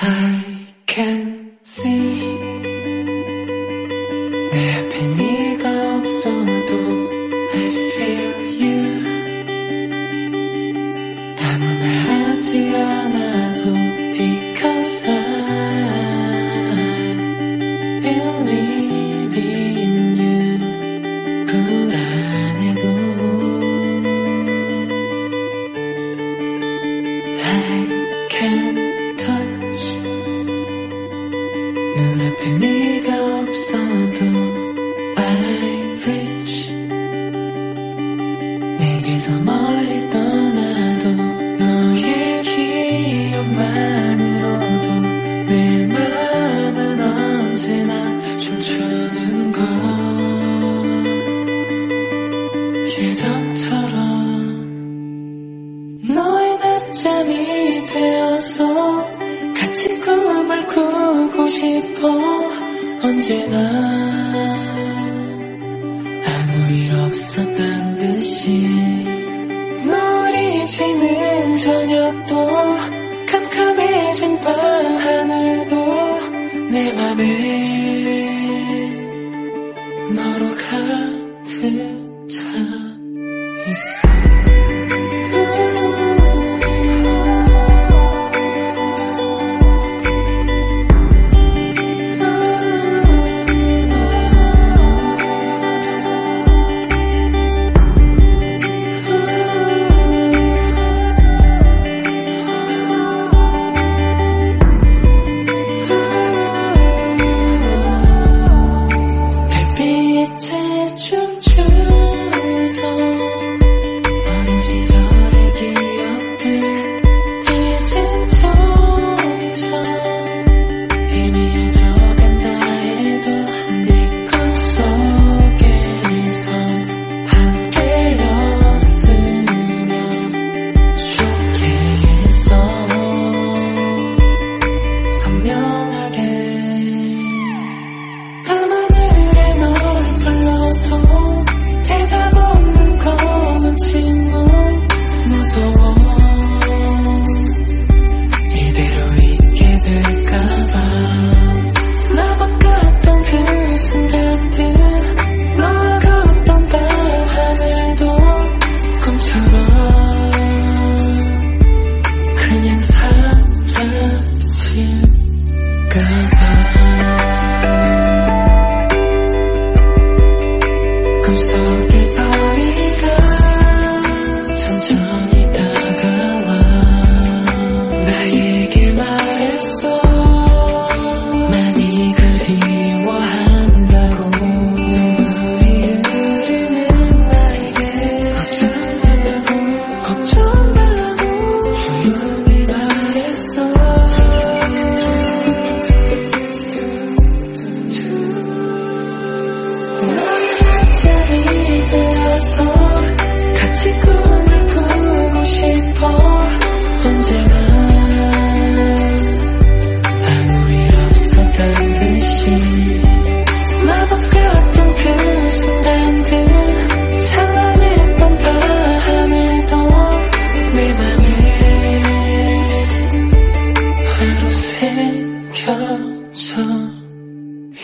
I can 내게서 멀리 떠나도 너의 기억만으로도 내 마음은 언제나 춤추는 걸 예전처럼 너의 낮잠이 되어서 같이 꿈을 꾸고 싶어 언제나 아무 일 없었단 푸른 밤 하늘도 내 맘에 너로 가득 차 있어. Come so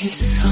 있어.